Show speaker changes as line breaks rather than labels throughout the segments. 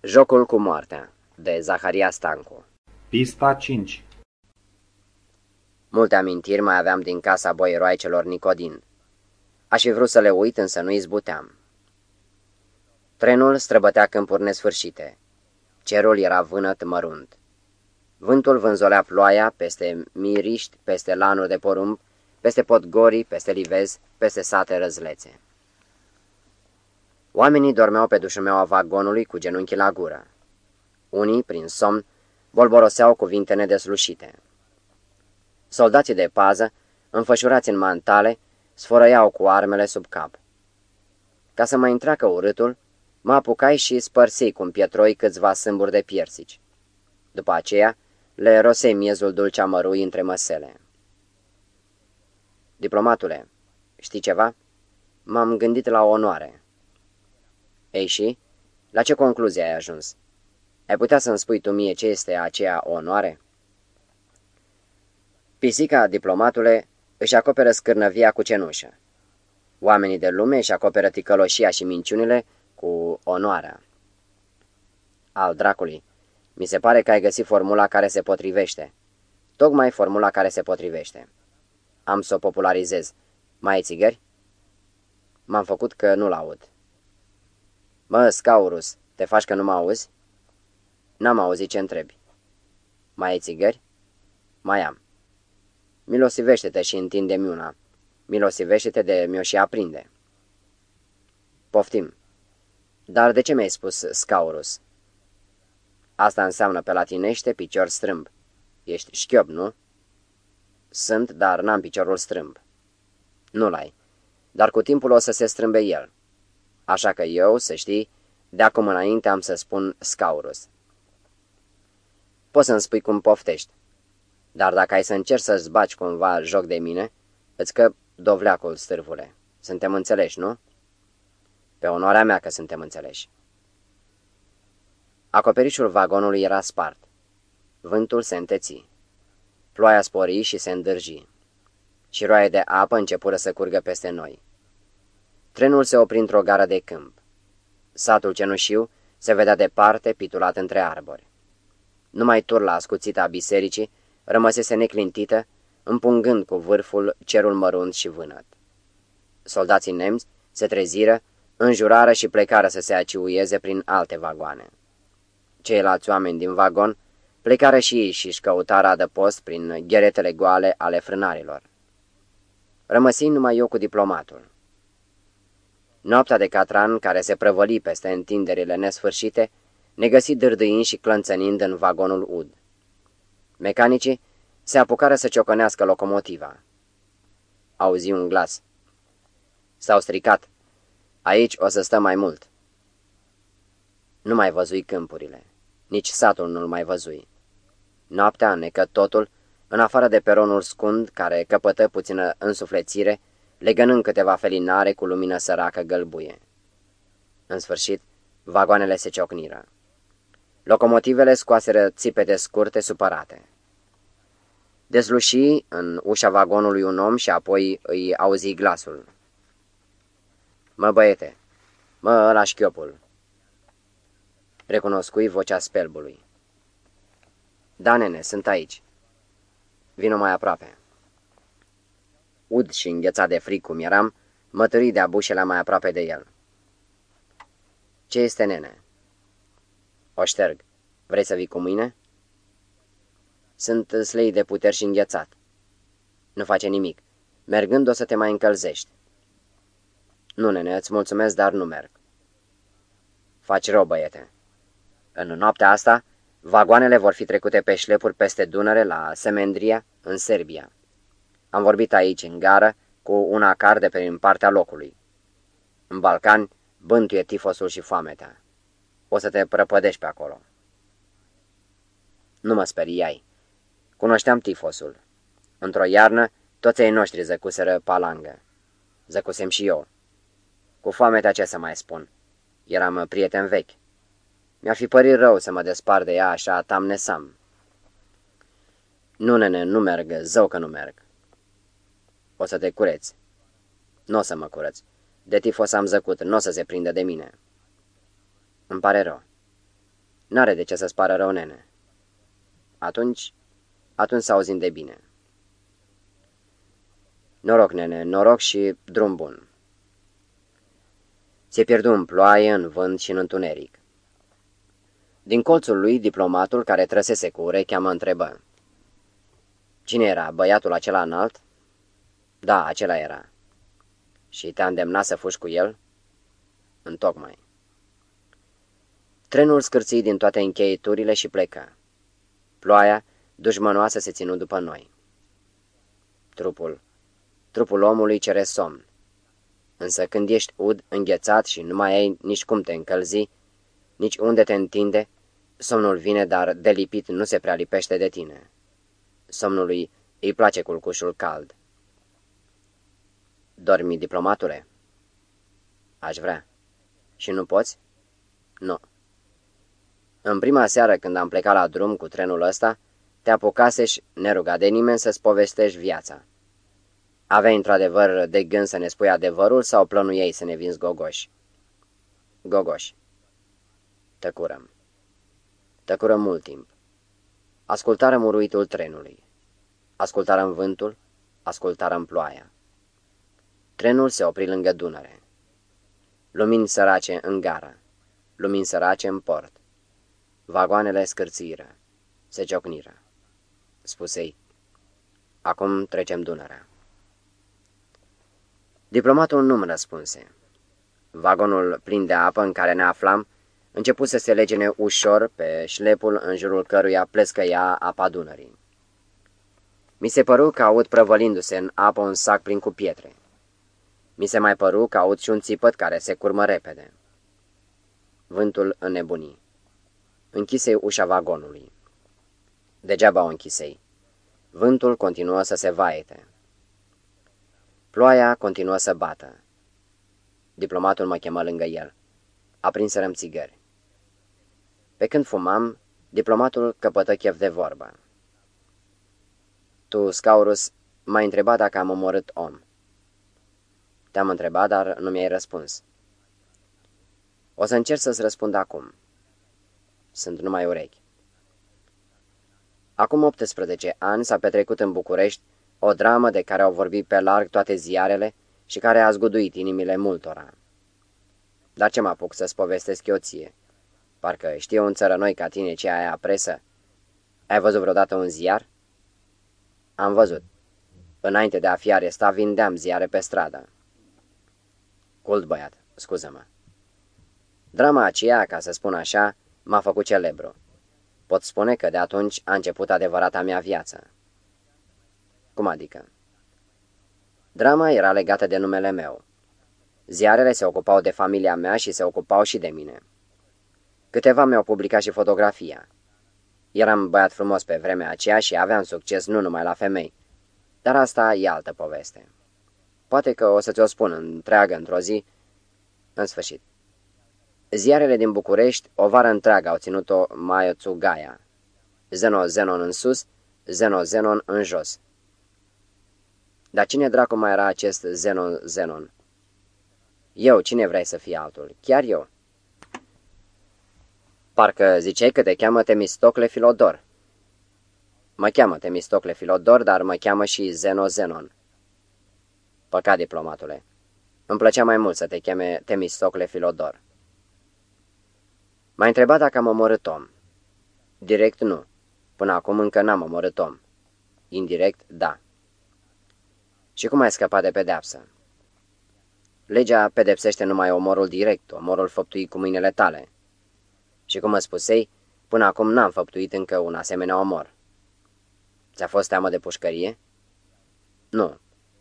Jocul cu moartea, de Zaharia Stancu
Pista 5
Multe amintiri mai aveam din casa boieroaicelor Nicodin. Aș fi vrut să le uit, însă nu izbuteam. Trenul străbătea câmpuri nesfârșite. Cerul era vânăt mărunt. Vântul vânzolea ploaia peste miriști, peste lanuri de porumb, peste podgorii, peste livezi, peste sate răzlețe. Oamenii dormeau pe dușumeaua vagonului cu genunchii la gură. Unii, prin somn, bolboroseau cuvinte nedeslușite. Soldații de pază, înfășurați în mantale, sfărăiau cu armele sub cap. Ca să mă întreacă urâtul, mă apucai și spărsei cu pietroi câțiva sâmburi de piersici. După aceea, le rosei miezul dulce amărui între măsele. Diplomatule, știi ceva? M-am gândit la o onoare. Ei și? La ce concluzie ai ajuns? Ai putea să-mi spui tu mie ce este aceea onoare? Pisica, diplomatule, își acoperă scârnăvia cu cenușă. Oamenii de lume își acoperă ticăloșia și minciunile cu onoarea. Al dracului, mi se pare că ai găsit formula care se potrivește. Tocmai formula care se potrivește. Am să o popularizez. Mai ai țigări? M-am făcut că nu-l aud. Mă, Scaurus, te faci că nu mă auzi? N-am auzit ce întrebi. Mai ai țigări? Mai am. Milosivește-te și întinde-mi una. Milosivește-te de mi-o și aprinde. Poftim. Dar de ce mi-ai spus Scaurus? Asta înseamnă pe latinește picior strâmb. Ești șchiob, nu? Sunt, dar n-am piciorul strâmb. Nu-l ai. Dar cu timpul o să se strâmbe el. Așa că eu, să știi, de acum înainte am să spun Scaurus. Poți să-mi spui cum poftești. Dar dacă ai să încerci să-ți baci cumva joc de mine, îți că dovleacul, stârvule. Suntem înțeleși, nu? Pe onoarea mea că suntem înțeleși. Acoperișul vagonului era spart. Vântul se înteți. Ploaia spori și se îndârji. Și roaie de apă începură să curgă peste noi. Trenul se opri într-o gară de câmp. Satul cenușiu se vedea departe, pitulat între arbori. Numai turla ascuțită a bisericii rămăsese neclintită, împungând cu vârful cerul mărunt și vânăt. Soldații nemți se treziră, înjurară și plecară să se aciuieze prin alte vagoane. Ceilalți oameni din vagon plecară și ei și-și căutară adăpost prin gheretele goale ale frânarilor. Rămăsi numai eu cu diplomatul. Noaptea de catran, care se prăvăli peste întinderile nesfârșite, ne găsi dârdâind și clănțănind în vagonul ud. Mecanicii se apucară să ciocănească locomotiva. Auzi un glas. S-au stricat. Aici o să stăm mai mult. Nu mai văzui câmpurile. Nici satul nu-l mai văzui. Noaptea necă totul, în afară de peronul scund, care căpătă puțină însuflețire, legănând câteva felinare cu lumină săracă gălbuie. În sfârșit, vagoanele se ciocniră. Locomotivele scoaseră țipete scurte supărate. Dezluși în ușa vagonului un om și apoi îi auzi glasul. Mă băiete, mă ăla șchiopul. Recunoscui vocea spelbului. Da, nene, sunt aici. Vino mai aproape. Ud și înghețat de fric cum eram, mă târâi de abușele mai aproape de el. Ce este, nene? O șterg. Vrei să vii cu mine? Sunt slei de puteri și înghețat. Nu face nimic. Mergând o să te mai încălzești. Nu, nene, îți mulțumesc, dar nu merg. Faci rău, băiete. În noaptea asta, vagoanele vor fi trecute pe șlepuri peste Dunăre la Semendria, în Serbia. Am vorbit aici, în gară, cu un acar de pe partea locului. În Balcani, bântuie tifosul și foametea. O să te prăpădești pe acolo. Nu mă speriai. Cunoșteam tifosul. Într-o iarnă, toți ei noștri zăcuseră palangă. Zăcusem și eu. Cu foametea ce să mai spun. Eram prieten vechi. Mi-ar fi părit rău să mă despar de ea așa tam nesam. Nu, nene, nu merg, zău că nu merg. O să te cureți. Nu o să mă curăț. De tifos am zăcut, nu o să se prindă de mine. Îmi pare rău. N-are de ce să-ți pară rău, nene. Atunci, atunci să auzim de bine. Noroc, nene, noroc și drum bun. Se pierdu în ploaie, în vânt și în întuneric. Din colțul lui, diplomatul care trăsese cu urechea mă întrebă. Cine era, băiatul acela înalt? Da, acela era. Și te-a îndemnat să fugi cu el? Întocmai. Trenul scârții din toate încheieturile și pleca. Ploaia, dușmănoasă, se ținu după noi. Trupul. Trupul omului cere somn. Însă când ești ud, înghețat și nu mai ai nici cum te încălzi, nici unde te întinde, somnul vine, dar delipit nu se prea lipește de tine. Somnului îi place culcușul cald. Dormi, diplomatule? Aș vrea. Și nu poți? Nu. În prima seară când am plecat la drum cu trenul ăsta, te apucaseși, nerugat de nimeni, să-ți povestești viața. Aveai într-adevăr de gând să ne spui adevărul sau plănuiei să ne vinzi gogoși? Gogoși. Tăcurăm. Tăcurăm mult timp. Ascultarăm uruitul trenului. Ascultarăm vântul, ascultarăm ploaia. Trenul se opri lângă Dunăre. Lumini sărace în gară, lumini sărace în port. Vagoanele scârțiră, se ciocniră. Spusei, acum trecem Dunărea. Diplomatul nu-mi răspunse. Vagonul plin de apă în care ne aflam început să se legene ușor pe șlepul în jurul căruia plescăia apa Dunării. Mi se păru că aud prăvălindu-se în apă un sac plin cu pietre. Mi se mai păru că aud și un țipăt care se curmă repede. Vântul înnebuni. Închisei ușa vagonului. Degeaba o închisei. Vântul continuă să se vaete. Ploaia continuă să bată. Diplomatul mă chemă lângă el. Aprinserăm țigări. Pe când fumam, diplomatul căpătă chef de vorbă. Tu, Scaurus, m-ai întrebat dacă am omorât om. Te-am întrebat, dar nu mi-ai răspuns. O să încerc să-ți răspund acum. Sunt numai urechi. Acum 18 ani s-a petrecut în București o dramă de care au vorbit pe larg toate ziarele și care a zguduit inimile multora. Dar ce mă apuc să-ți povestesc eu ție? Parcă știu un țărănoi ca tine ce aia presă. Ai văzut vreodată un ziar? Am văzut. Înainte de a fi arestat, vindeam ziare pe stradă. Cult băiat, scuză-mă. Drama aceea, ca să spun așa, m-a făcut celebru. Pot spune că de atunci a început adevărata mea viață. Cum adică? Drama era legată de numele meu. Ziarele se ocupau de familia mea și se ocupau și de mine. Câteva mi-au publicat și fotografia. Eram băiat frumos pe vremea aceea și aveam succes nu numai la femei. Dar asta e altă poveste. Poate că o să ți-o spun întreagă într-o zi. În sfârșit. Ziarele din București o vară întreagă au ținut-o Maioțu Gaia. Zeno Zenon în sus, Zeno Zenon în jos. Dar cine dracu mai era acest Zenon Zenon? Eu, cine vrei să fii altul? Chiar eu. Parcă ziceai că te cheamă Temistocle Filodor. Mă cheamă Temistocle Filodor, dar mă cheamă și Zeno Zenon. Păcat, diplomatule. Îmi plăcea mai mult să te cheme Temistocle Filodor. M-a întrebat dacă am omorât om. Direct nu. Până acum încă n-am omorât om. Indirect, da. Și cum ai scăpat de pedeapsă? Legea pedepsește numai omorul direct, omorul făptuit cu mâinile tale. Și cum mă spusei, până acum n-am făptuit încă un asemenea omor. Ți-a fost teamă de pușcărie? Nu,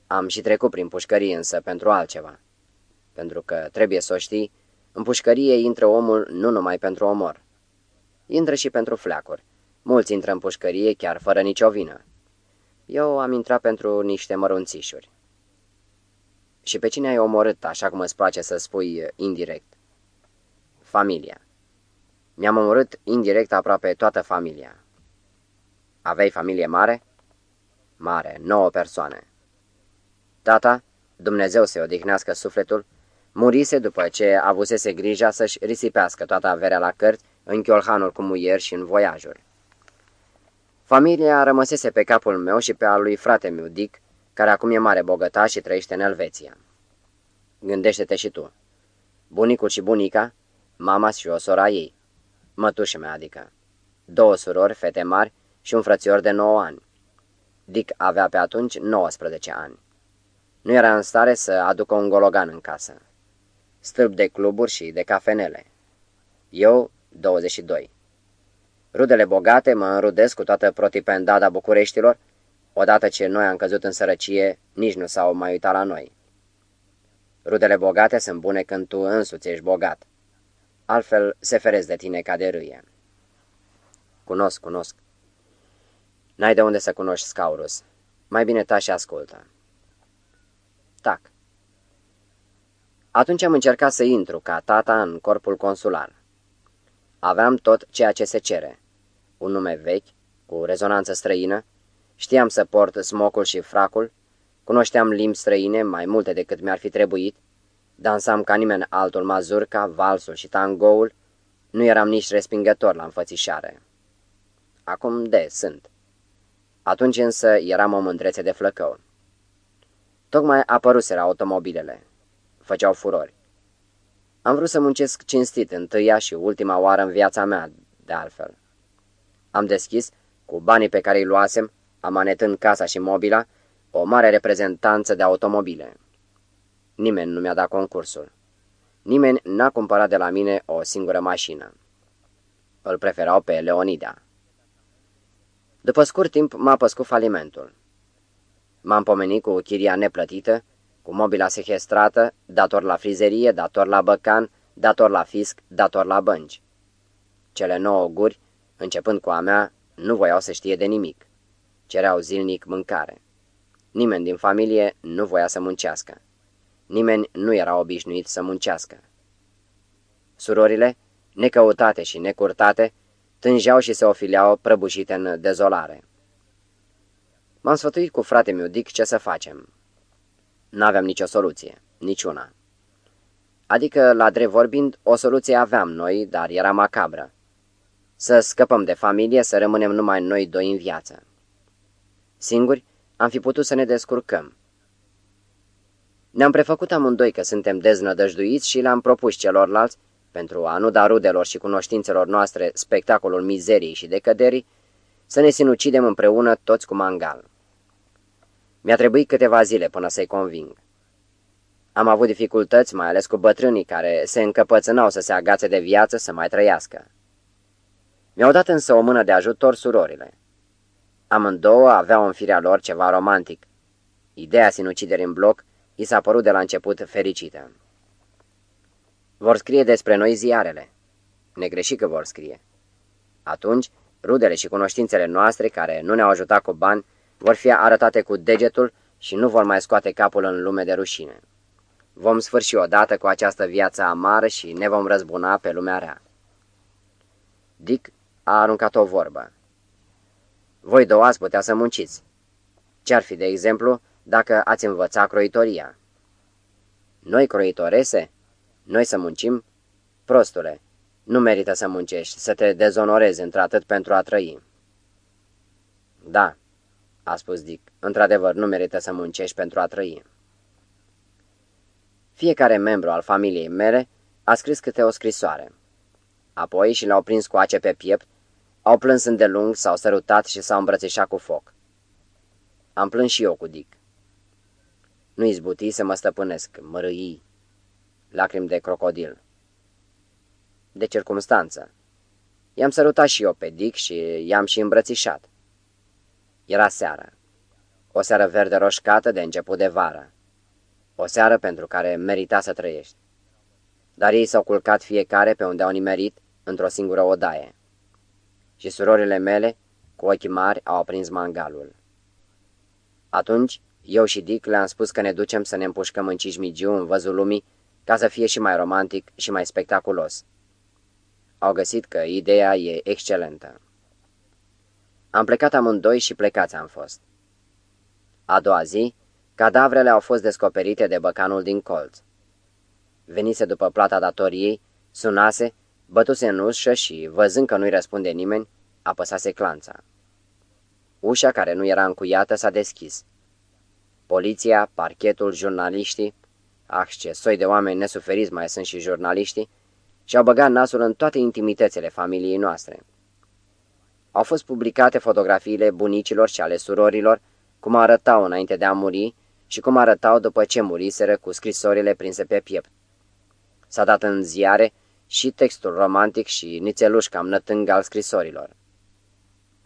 am și trecut prin pușcărie însă pentru altceva. Pentru că, trebuie să o știi, în pușcărie intră omul nu numai pentru omor. Intră și pentru fleacuri. Mulți intră în pușcărie chiar fără nicio vină. Eu am intrat pentru niște mărunțișuri. Și pe cine ai omorât, așa cum îți place să spui indirect? Familia. Mi-am omorât indirect aproape toată familia. Aveai familie mare? Mare, nouă persoane. Tata, Dumnezeu să-i odihnească sufletul, murise după ce avusese grija să-și risipească toată averea la cărți, în chiolhanul cu muieri și în voiajuri. Familia rămăsese pe capul meu și pe al lui frate meu, Dick, care acum e mare bogătaș și trăiește în Elveția. Gândește-te și tu. Bunicul și bunica, mama și o sora ei, mătușa mea adică, două surori, fete mari și un frățior de 9 ani. Dick avea pe atunci 19 ani. Nu era în stare să aducă un gologan în casă. Stâlp de cluburi și de cafenele. Eu, 22. Rudele bogate mă înrudesc cu toată protipendada Bucureștilor, odată ce noi am căzut în sărăcie, nici nu s-au mai uitat la noi. Rudele bogate sunt bune când tu însuți ești bogat. Altfel se ferezi de tine ca de râie. Cunosc, cunosc. N-ai de unde să cunoști Scaurus. Mai bine ta și ascultă. Tac. Atunci am încercat să intru ca tata în corpul consular. Aveam tot ceea ce se cere. Un nume vechi, cu rezonanță străină, știam să port smocul și fracul, cunoșteam limbi străine mai multe decât mi-ar fi trebuit, dansam ca nimeni altul mazurca, valsul și tangoul, nu eram nici respingător la înfățișare. Acum de sunt. Atunci însă eram o mândrețe de flăcău. Tocmai apăruseră automobilele. Făceau furori. Am vrut să muncesc cinstit întâia și ultima oară în viața mea, de altfel. Am deschis, cu banii pe care îi luasem, amanetând casa și mobila, o mare reprezentanță de automobile. Nimeni nu mi-a dat concursul. Nimeni n-a cumpărat de la mine o singură mașină. Îl preferau pe Leonida. După scurt timp m-a păscut falimentul. M-am pomenit cu chiria neplătită, cu mobila sehestrată, dator la frizerie, dator la băcan, dator la fisc, dator la bănci. Cele nouă guri, începând cu a mea, nu voiau să știe de nimic. Cereau zilnic mâncare. Nimeni din familie nu voia să muncească. Nimeni nu era obișnuit să muncească. Surorile, necăutate și necurtate, tângeau și se ofileau prăbușite în dezolare. M-am sfătuit cu frate meu Dick ce să facem. N-aveam nicio soluție, niciuna. Adică, la drept vorbind, o soluție aveam noi, dar era macabră. Să scăpăm de familie, să rămânem numai noi doi în viață. Singuri, am fi putut să ne descurcăm. Ne-am prefăcut amândoi că suntem deznădăjduiți și le-am propus celorlalți, pentru a nu da rudelor și cunoștințelor noastre spectacolul mizerii și decăderii, să ne sinucidem împreună toți cu mangal. Mi-a trebuit câteva zile până să-i conving. Am avut dificultăți, mai ales cu bătrânii care se încăpățânau să se agațe de viață să mai trăiască. Mi-au dat însă o mână de ajutor surorile. Amândouă aveau în firea lor ceva romantic. Ideea sinuciderii în bloc i s-a părut de la început fericită. Vor scrie despre noi ziarele. Negreșit că vor scrie. Atunci, rudele și cunoștințele noastre, care nu ne-au ajutat cu bani, vor fi arătate cu degetul și nu vor mai scoate capul în lume de rușine. Vom sfârși odată cu această viață amară și ne vom răzbuna pe lumea rea. Dick a aruncat o vorbă. Voi două ați putea să munciți. Ce-ar fi, de exemplu, dacă ați învăța croitoria? Noi croitorese? Noi să muncim? Prostule, nu merită să muncești, să te dezonorezi într-atât pentru a trăi. Da, a spus Dick, într-adevăr nu merită să muncești pentru a trăi. Fiecare membru al familiei mele a scris câte o scrisoare. Apoi și le-au prins cu ace pe piept, au plâns îndelung, s-au sărutat și s-au îmbrățișat cu foc. Am plâns și eu cu Dick. Nu izbuti să mă stăpânesc, mărâi, lacrimi de crocodil. De circumstanță. I-am sărutat și eu pe Dick și i-am și îmbrățișat. Era seară. O seară verde roșcată de început de vară. O seară pentru care merita să trăiești. Dar ei s-au culcat fiecare pe unde au nimerit într-o singură odaie. Și surorile mele, cu ochii mari, au aprins mangalul. Atunci, eu și Dick le-am spus că ne ducem să ne împușcăm în Cismigiu, în văzul lumii, ca să fie și mai romantic și mai spectaculos. Au găsit că ideea e excelentă. Am plecat amândoi și plecați am fost. A doua zi, cadavrele au fost descoperite de băcanul din colț. Venise după plata datoriei, sunase, Bătuse în ușă și, văzând că nu-i răspunde nimeni, apăsase clanța. Ușa, care nu era încuiată, s-a deschis. Poliția, parchetul, jurnaliștii, ah, ce soi de oameni nesuferiți mai sunt și jurnaliștii, și-au băgat nasul în toate intimitățile familiei noastre. Au fost publicate fotografiile bunicilor și ale surorilor, cum arătau înainte de a muri și cum arătau după ce muriseră cu scrisorile prinse pe piept. S-a dat în ziare și textul romantic și nițeluș cam nătâng al scrisorilor.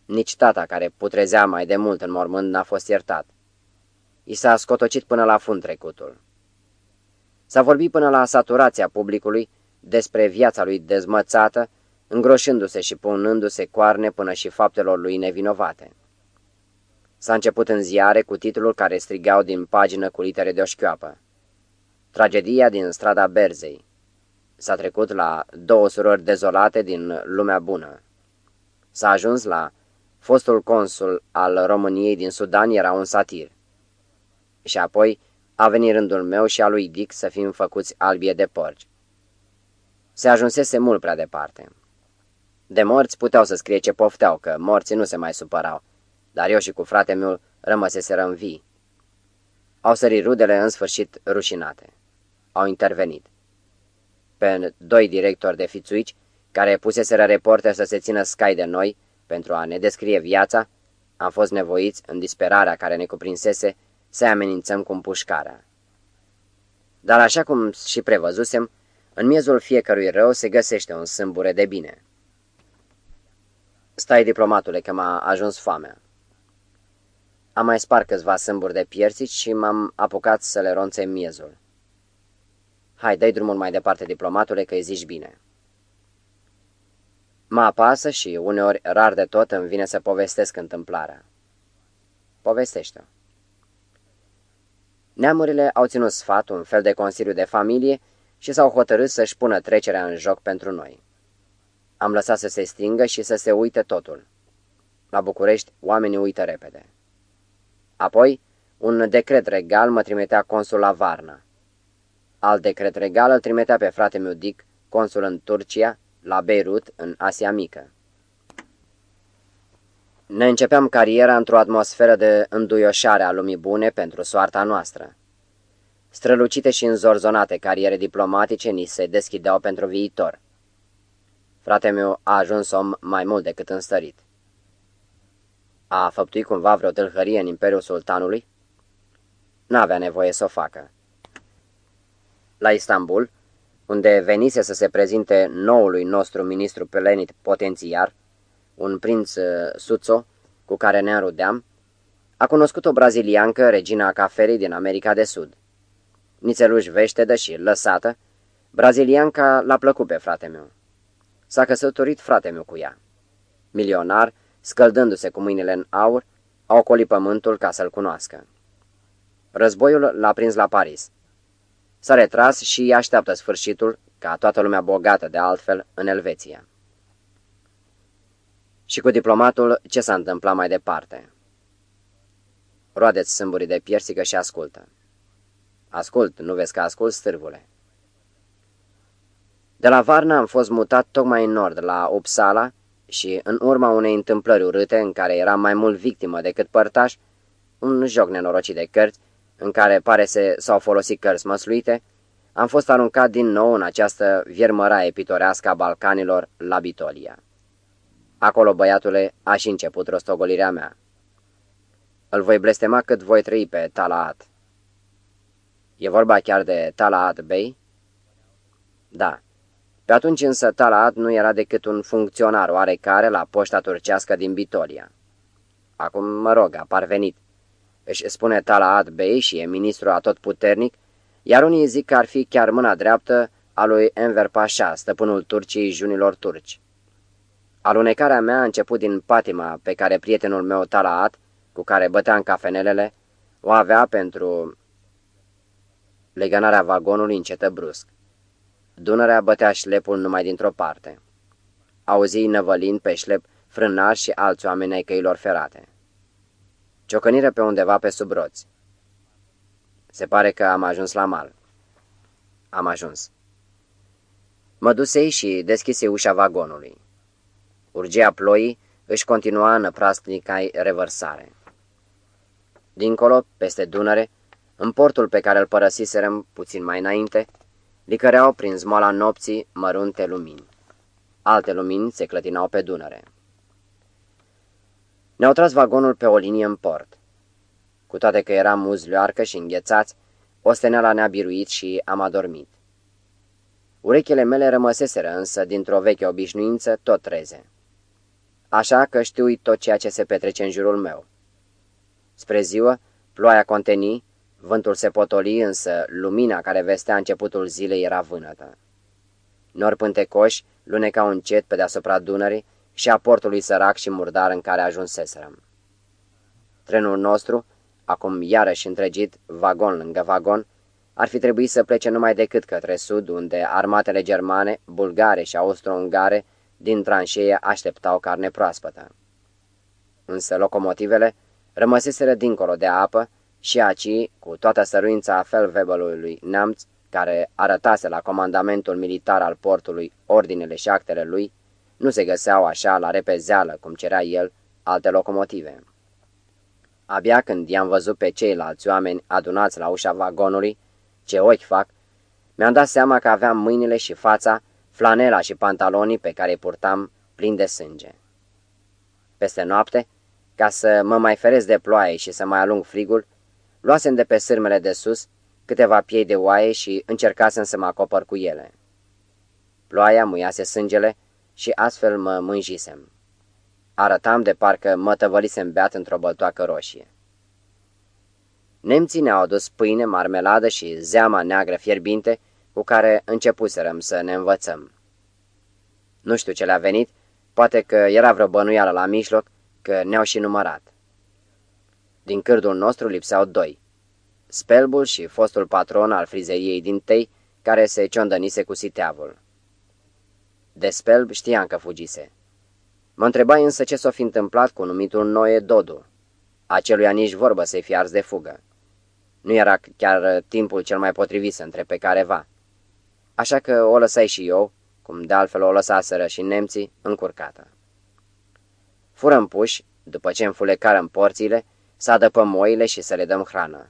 Nici tata, care putrezea mai de mult în mormânt, n-a fost iertat. I s-a scotocit până la fund trecutul. S-a vorbit până la saturația publicului despre viața lui dezmățată, îngroșându-se și punându-se coarne până și faptelor lui nevinovate. S-a început în ziare cu titlul care strigau din pagină cu litere de oșchioapă. Tragedia din strada Berzei. S-a trecut la două surori dezolate din lumea bună. S-a ajuns la fostul consul al României din Sudan era un satir. Și apoi a venit rândul meu și al lui Dick să fim făcuți albie de porci. Se ajunsese mult prea departe. De morți puteau să scrie ce pofteau, că morții nu se mai supărau, dar eu și cu frate meu rămăseseră în vii. Au sărit rudele în sfârșit rușinate. Au intervenit. Pe doi directori de fițuici, care puseseră reporter să se țină scai de noi pentru a ne descrie viața, am fost nevoiți, în disperarea care ne cuprinsese, să amenințăm cu împușcarea. Dar așa cum și prevăzusem, în miezul fiecărui rău se găsește un sâmbure de bine. Stai, diplomatule, că m-a ajuns foamea. Am mai spart câțiva sâmburi de piersici și m-am apucat să le ronțe miezul. Hai, dai drumul mai departe, diplomatule, că îi zici bine. Mă apasă și uneori, rar de tot, îmi vine să povestesc întâmplarea. Povestește-o. Neamurile au ținut sfat, un fel de consiliu de familie, și s-au hotărât să-și pună trecerea în joc pentru noi. Am lăsat să se stingă și să se uite totul. La București, oamenii uită repede. Apoi, un decret regal mă trimitea consul la Varna. Alt decret regal îl trimitea pe frate meu Dick, consul în Turcia, la Beirut, în Asia Mică. Ne începeam cariera într-o atmosferă de înduioșare a lumii bune pentru soarta noastră. Strălucite și înzorzonate cariere diplomatice ni se deschideau pentru viitor. Frate meu a ajuns om mai mult decât înstărit. A făptui cumva vreo tâlhărie în Imperiul Sultanului? N-avea nevoie să o facă. La Istanbul, unde venise să se prezinte noului nostru ministru pelenit potențiar, un prinț uh, Suțo, cu care ne înrudeam, a cunoscut o braziliancă, regina cafelei din America de Sud. Nițeluș veștedă și lăsată, brazilianca l-a plăcut pe frate meu. S-a căsătorit frate meu cu ea. Milionar, scăldându-se cu mâinile în aur, a ocolit pământul ca să-l cunoască. Războiul l-a prins la Paris. S-a retras și așteaptă sfârșitul, ca toată lumea bogată de altfel, în Elveția. Și cu diplomatul, ce s-a întâmplat mai departe? Roadeți sâmburii de piersică și ascultă. Ascult, nu vezi că ascult, stârvule. De la Varna am fost mutat tocmai în nord, la Uppsala, și în urma unei întâmplări urâte în care era mai mult victimă decât părtaș, un joc nenorocit de cărți, în care pare să s-au folosit cărți măsluite, am fost aruncat din nou în această viermăraie pitorească a Balcanilor la Bitolia. Acolo, băiatule, a și început rostogolirea mea. Îl voi blestema cât voi trăi pe Talaat. E vorba chiar de Talaat Bey? Da. Pe atunci însă Talaat nu era decât un funcționar oarecare la poșta turcească din Bitolia. Acum, mă rog, a parvenit. Își spune Talaat Bey și e ministru atotputernic, iar unii zic că ar fi chiar mâna dreaptă a lui Enver Pasha, stăpânul Turciei junilor turci. Alunecarea mea a început din patima pe care prietenul meu Talaat, cu care băteam cafenelele, o avea pentru... Legănarea vagonului încetă brusc. Dunărea bătea șlepul numai dintr-o parte. Auzi năvălind pe șlep frânari și alți oameni ai căilor ferate. Ciocănire pe undeva pe sub roți. Se pare că am ajuns la mal. Am ajuns. Mă dusei și deschise ușa vagonului. Urgea ploii își continua năprastnica revărsare. Dincolo, peste Dunăre, în portul pe care îl părăsiserăm puțin mai înainte, licăreau prin zmoala nopții mărunte lumini. Alte lumini se clătinau pe Dunăre. Ne-au tras vagonul pe o linie în port. Cu toate că eram uzlioarcă și înghețați, osteneala ne-a biruit și am adormit. Urechile mele rămăseseră însă, dintr-o veche obișnuință, tot treze. Așa că știu tot ceea ce se petrece în jurul meu. Spre ziua, ploaia conteni, vântul se potoli, însă lumina care vestea începutul zilei era vânătă. Nori pântecoși lunecau încet pe deasupra Dunării și a portului sărac și murdar în care ajunseserăm. Trenul nostru, acum iarăși întregit, vagon lângă vagon, ar fi trebuit să plece numai decât către sud, unde armatele germane, bulgare și austro-ungare din tranșeie așteptau carne proaspătă. Însă locomotivele rămăseseră dincolo de apă și aci, cu toată săruința a felvebelului Neamț, care arătase la comandamentul militar al portului ordinele și actele lui, nu se găseau așa la repezeală, cum cerea el, alte locomotive. Abia când i-am văzut pe ceilalți oameni adunați la ușa vagonului, ce ochi fac, mi-am dat seama că aveam mâinile și fața, flanela și pantalonii pe care îi purtam plini de sânge. Peste noapte, ca să mă mai feresc de ploaie și să mai alung frigul, luasem de pe sârmele de sus câteva piei de oaie și încercasem să mă acopăr cu ele. Ploaia muiase sângele și astfel mă mânjisem. Arătam de parcă mă tăvălisem beat într-o băltoacă roșie. Nemții ne-au adus pâine, marmeladă și zeama neagră fierbinte cu care începuserăm să ne învățăm. Nu știu ce le-a venit, poate că era vreo bănuială la mijloc, că ne-au și numărat. Din cârdul nostru lipseau doi. Spelbul și fostul patron al frizeriei din Tei, care se ciondănise cu siteavul. De Spelb știam că fugise. Mă întrebai însă ce s-o fi întâmplat cu numitul Noe Dodu. Aceluia nici vorbă să-i fi ars de fugă. Nu era chiar timpul cel mai potrivit să întrebe careva. Așa că o lăsai și eu, cum de altfel o lăsaseră și nemții, încurcată. Furăm puși, după ce înfulecarăm porțile, să adăpăm oile și să le dăm hrană.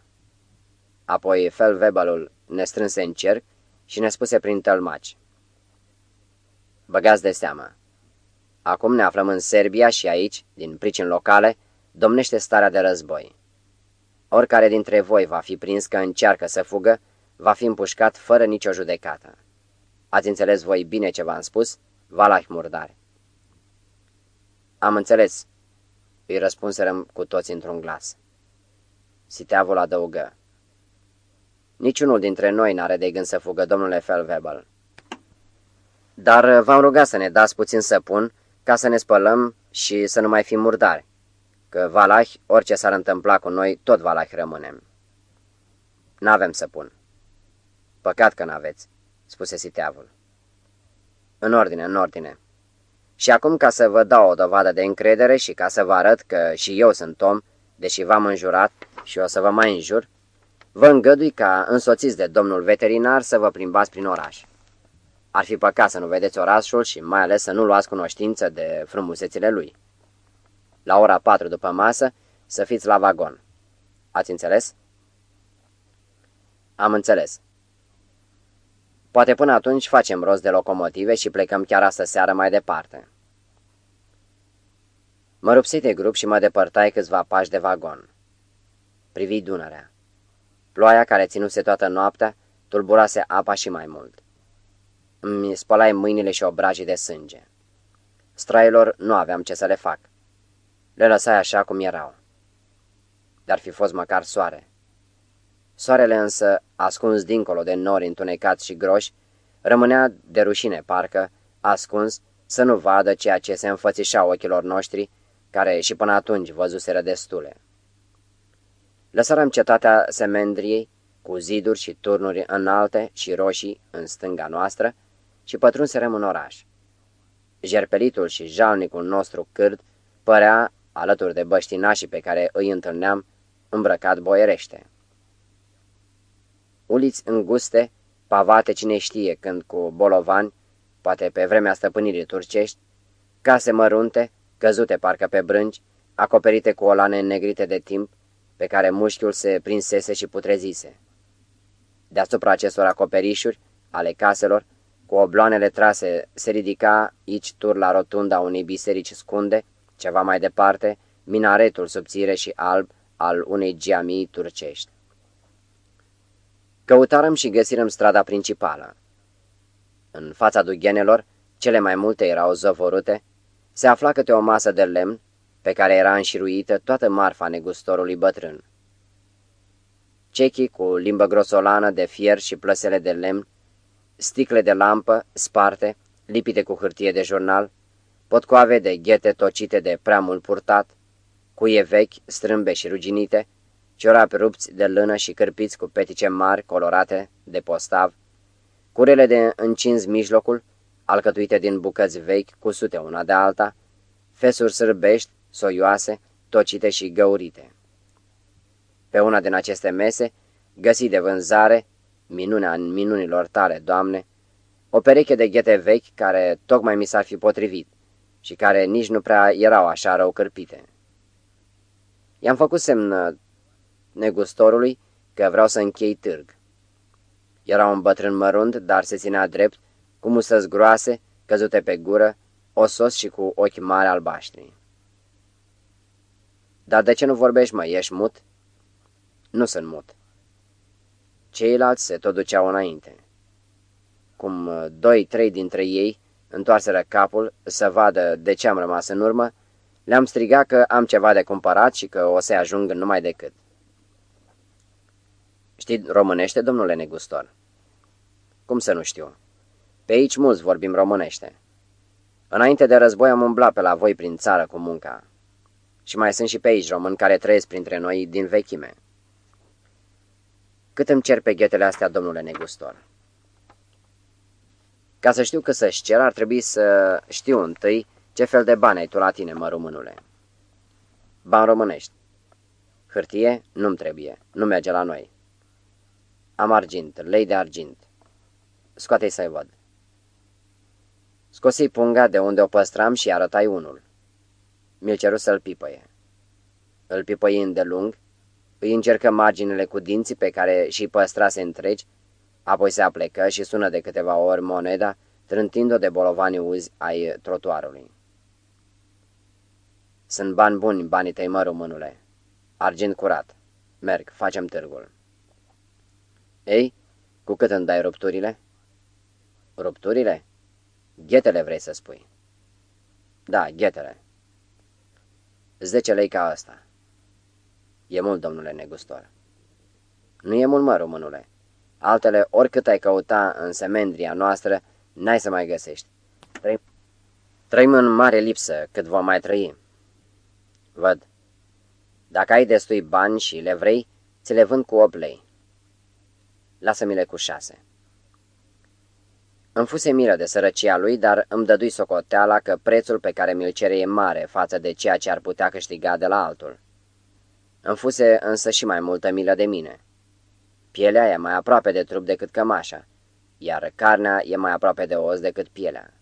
Apoi felvebalul ne strânse în cerc și ne spuse prin tălmaci. Băgați de seamă. Acum ne aflăm în Serbia și aici, din pricini locale, domnește starea de război. Oricare dintre voi va fi prins că încearcă să fugă, va fi împușcat fără nicio judecată. Ați înțeles voi bine ce v-am spus? Valah murdare. Am înțeles, îi răspunserăm cu toți într-un glas. Siteavul adăugă. Niciunul dintre noi n-are de gând să fugă, domnule Felvebel. Dar v-am rugat să ne dați puțin săpun ca să ne spălăm și să nu mai fim murdari. Că Valah, orice s-ar întâmpla cu noi, tot Valah rămânem. N-avem săpun. Păcat că n-aveți, spuse siteavul. În ordine, în ordine. Și acum ca să vă dau o dovadă de încredere și ca să vă arăt că și eu sunt om, deși v-am înjurat și o să vă mai înjur, vă îngădui ca însoțiți de domnul veterinar să vă plimbați prin oraș. Ar fi păcat să nu vedeți orașul și mai ales să nu luați cunoștință de frumusețile lui. La ora 4 după masă să fiți la vagon. Ați înțeles? Am înțeles. Poate până atunci facem rost de locomotive și plecăm chiar astă seară mai departe. Mă rupsi de grup și mă depărtai câțiva pași de vagon. Privi Dunărea. Ploaia care ținuse toată noaptea tulburase apa și mai mult. Îmi spălai mâinile și obrajii de sânge. Strailor nu aveam ce să le fac. Le lăsai așa cum erau. Dar fi fost măcar soare. Soarele însă, ascuns dincolo de nori întunecați și groși, rămânea de rușine parcă, ascuns, să nu vadă ceea ce se înfățișa ochilor noștri, care și până atunci văzuseră destule. Lăsărăm cetatea Semendriei, cu ziduri și turnuri înalte și roșii în stânga noastră, și pătrunserăm în oraș. Jerpelitul și jalnicul nostru cârd părea, alături de băștinașii pe care îi întâlneam, îmbrăcat boierește. Uliți înguste, pavate cine știe când cu bolovani, poate pe vremea stăpânirii turcești, case mărunte, căzute parcă pe brânci, acoperite cu olane negrite de timp, pe care mușchiul se prinsese și putrezise. Deasupra acestor acoperișuri, ale caselor, cu obloanele trase, se ridica aici tur la rotunda unei biserici scunde, ceva mai departe, minaretul subțire și alb al unei geamii turcești. Căutarăm și găsirăm strada principală. În fața dughenelor, cele mai multe erau zăvorute, se afla câte o masă de lemn, pe care era înșiruită toată marfa negustorului bătrân. Cechii cu limbă grosolană de fier și plăsele de lemn, sticle de lampă sparte, lipite cu hârtie de jurnal, potcoave de ghete tocite de prea mult purtat, cuie vechi, strâmbe și ruginite, ciorapi rupți de lână și cârpiți cu petice mari colorate de postav, curele de încins mijlocul, alcătuite din bucăți vechi cusute una de alta, fesuri sârbești, soioase, tocite și găurite. Pe una din aceste mese, găsi de vânzare, minunea în minunilor tale, Doamne, o pereche de ghete vechi care tocmai mi s-ar fi potrivit și care nici nu prea erau așa rău cârpite. I-am făcut semn negustorului că vreau să închei târg. Era un bătrân mărunt, dar se ținea drept, cu musăți groase, căzute pe gură, osos și cu ochi mari albaștri. Dar de ce nu vorbești, mă? Ești mut?" Nu sunt mut." Ceilalți se tot duceau înainte. Cum uh, doi, trei dintre ei întoarseră capul să vadă de ce am rămas în urmă, le-am strigat că am ceva de cumpărat și că o să ajung numai decât. Știi românește, domnule negustor? Cum să nu știu? Pe aici mulți vorbim românește. Înainte de război am umblat pe la voi prin țară cu munca. Și mai sunt și pe aici români care trăiesc printre noi din vechime. Cât îmi cer pe ghetele astea, domnule negustor? Ca să știu că să-și cer, ar trebui să știu întâi ce fel de bani ai tu la tine, mă, românule. Bani românești. Hârtie? Nu-mi trebuie. Nu merge la noi. Am argint, lei de argint. Scoate-i să-i văd. Scosi punga de unde o păstram și arătai unul. Mi-l ceru să-l pipăie. Îl pipăi îndelung, îi încercă marginile cu dinții pe care și păstrase întregi, apoi se aplecă și sună de câteva ori moneda, trântind-o de bolovani uzi ai trotuarului. Sunt bani buni, banii tăi, mă, românule. Argint curat. Merg, facem târgul. Ei, cu cât îmi dai rupturile? Rupturile? Ghetele vrei să spui. Da, ghetele. Zece lei ca asta. E mult, domnule negustor. Nu e mult, mă, românule. Altele, oricât ai căuta în semendria noastră, n-ai să mai găsești. Trăim, trăim în mare lipsă, cât vom mai trăi. Văd. Dacă ai destui bani și le vrei, ți le vând cu 8 lei. Lasă-mi-le cu șase. Îmi fuse milă de sărăcia lui, dar îmi dădui socoteala că prețul pe care mi-l cere e mare față de ceea ce ar putea câștiga de la altul. Îmi fuse însă și mai multă milă de mine. Pielea e mai aproape de trup decât cămașa, iar carnea e mai aproape de os decât pielea.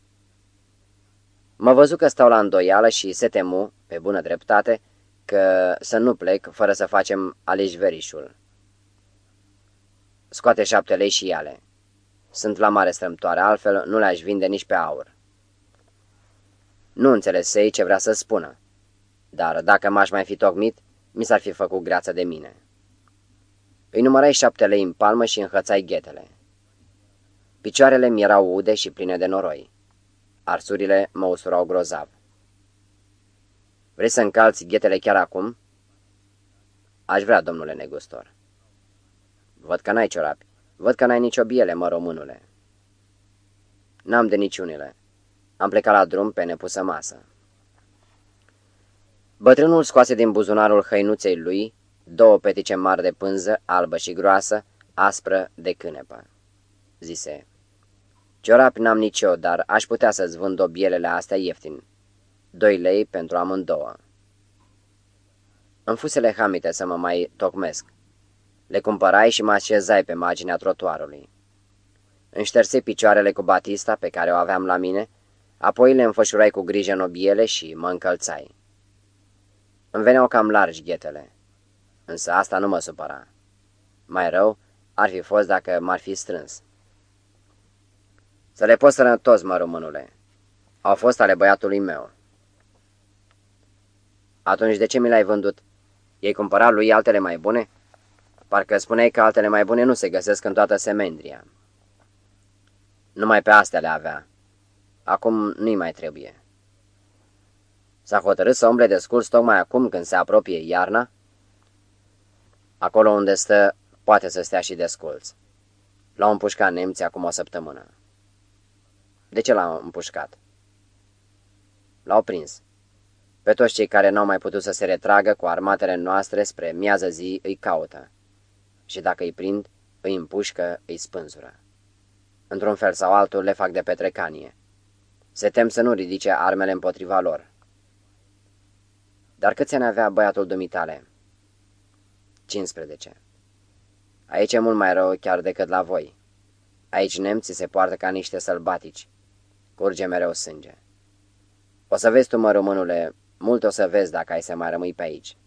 Mă văzu că stau la îndoială și se temu, pe bună dreptate, că să nu plec fără să facem verișul. Scoate șapte lei și iale. Sunt la mare strâmtoare, altfel nu le-aș vinde nici pe aur. Nu înțelesei ce vrea să spună, dar dacă m-aș mai fi tocmit, mi s-ar fi făcut greață de mine. Îi numărai șapte lei în palmă și înhățai ghetele. Picioarele mi erau ude și pline de noroi. Arsurile mă usurau grozav. Vrei să încalți ghetele chiar acum? Aș vrea, domnule negustor. Văd că n-ai ciorapi. Văd că n-ai nicio biele, mă, românule. N-am de niciunile. Am plecat la drum pe nepusă masă. Bătrânul scoase din buzunarul hăinuței lui două petice mari de pânză, albă și groasă, aspră de cânepă. Zise, ciorapi n-am nicio, dar aș putea să-ți vând obielele astea ieftin. Doi lei pentru amândouă. Îmi fusele hamite să mă mai tocmesc. Le cumpărai și mă așezai pe marginea trotuarului. Înșterse picioarele cu batista pe care o aveam la mine, apoi le înfășurai cu grijă în obiele și mă încălțai. Îmi veneau cam largi ghetele, însă asta nu mă supăra. Mai rău ar fi fost dacă m-ar fi strâns. Să le poți sănătos, mă, românule. Au fost ale băiatului meu. Atunci de ce mi l-ai vândut? Ei cumpăra lui altele mai bune? Parcă spuneai că altele mai bune nu se găsesc în toată Semendria. Numai pe astea le avea. Acum nu-i mai trebuie. S-a hotărât să umble de scurs tocmai acum când se apropie iarna? Acolo unde stă, poate să stea și desculț. L-au împușcat nemții acum o săptămână. De ce l-au împușcat? L-au prins. Pe toți cei care n-au mai putut să se retragă cu armatele noastre spre miază zi îi caută. Și dacă îi prind, îi împușcă, îi spânzură. Într-un fel sau altul le fac de petrecanie. Se tem să nu ridice armele împotriva lor. Dar câți ani avea băiatul dumitale? 15. Aici e mult mai rău chiar decât la voi. Aici nemții se poartă ca niște sălbatici. Curge mereu sânge. O să vezi tu, mă, românule, mult o să vezi dacă ai să mai rămâi pe aici.